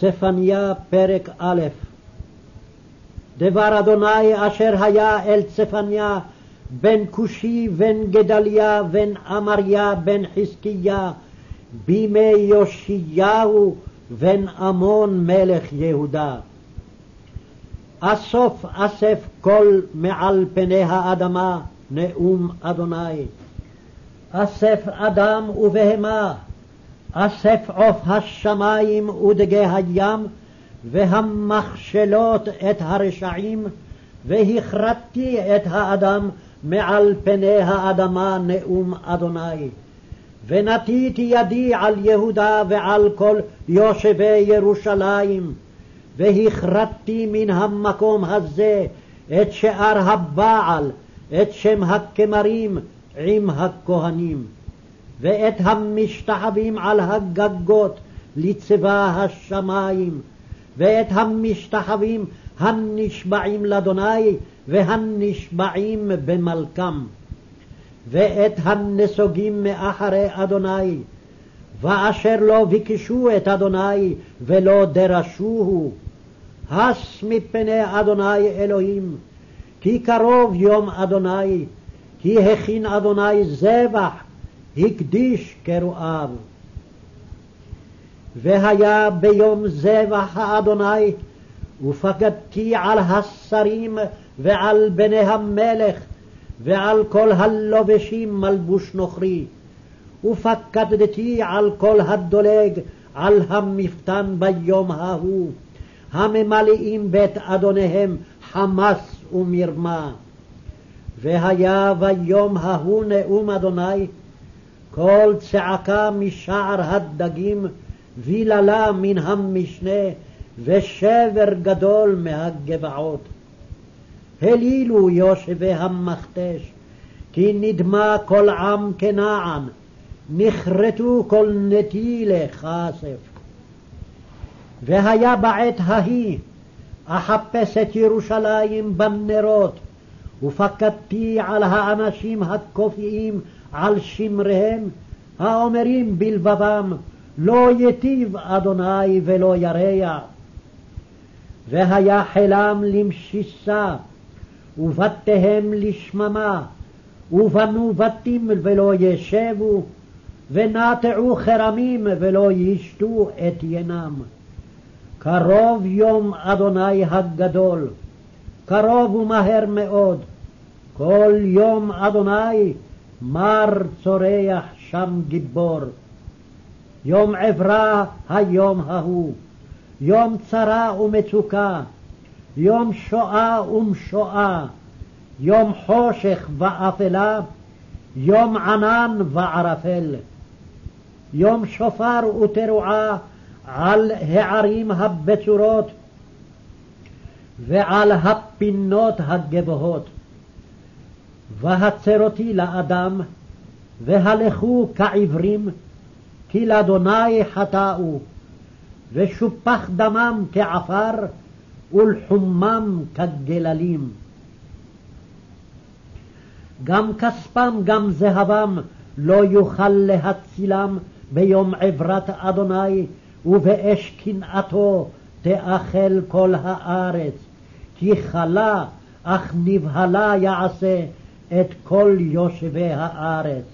צפניה פרק א' דבר אדוני אשר היה אל צפניה בן כושי בן גדליה בן אמריה בן חזקיה בימי יאשיהו בן עמון מלך יהודה. אסוף אסף קול מעל פני האדמה נאום אדוני. אסף אדם ובהמה, אסף עוף השמים ודגי הים, והמכשלות את הרשעים, והכרתתי את האדם מעל פני האדמה נאום אדוני. ונטיתי ידי על יהודה ועל כל יושבי ירושלים, והכרתתי מן המקום הזה את שאר הבעל, את שם הכמרים עם הכהנים, ואת המשתחווים על הגגות לצבא השמים, ואת המשתחווים הנשבעים לאדוני והנשבעים במלכם, ואת הנסוגים מאחרי אדוני, ואשר לא ביקשו את אדוני ולא דרשוהו. הס מפני אדוני אלוהים, כי קרוב יום אדוני, כי הכין אדוני זבח, הקדיש קרואיו. והיה ביום זבח האדוני, ופקדתי על השרים ועל בני המלך, ועל כל הלובשים מלבוש נוכרי, ופקדתי על כל הדולג על המפתן ביום ההוא, הממלאים בית אדוניהם חמס ומרמה. והיה ביום ההוא נאום אדוני, קול צעקה משער הדגים, ויללה מן המשנה, ושבר גדול מהגבעות. הלילו יושבי המכתש, כי נדמה כל עם כנען, נכרתו כל נטילי כסף. והיה בעת ההיא אחפש את ירושלים בנרות, ופקדתי על האנשים הכופיים על שמריהם, האומרים בלבבם, לא יטיב אדוני ולא ירע. והיה חילם למשיסה, ובתיהם לשממה, ובנו בתים ולא ישבו, ונטעו חרמים ולא ישתו את ינם. קרוב יום אדוני הגדול, קרוב ומהר מאוד, כל יום אדוני מר צורח שם גיבור. יום עברה היום ההוא, יום צרה ומצוקה, יום שואה ומשואה, יום חושך ואפלה, יום ענן וערפל, יום שופר ותרועה על הערים הבצורות ועל הפינות הגבוהות. והצרותי לאדם, והלכו כעברים, כי לאדוני חטאו, ושופח דמם כעפר, ולחומם כגללים. גם כספם גם זהבם לא יוכל להצילם ביום עברת אדוני, ובאש קנאתו תאכל כל הארץ, כי כלה אך נבהלה יעשה את כל יושבי הארץ.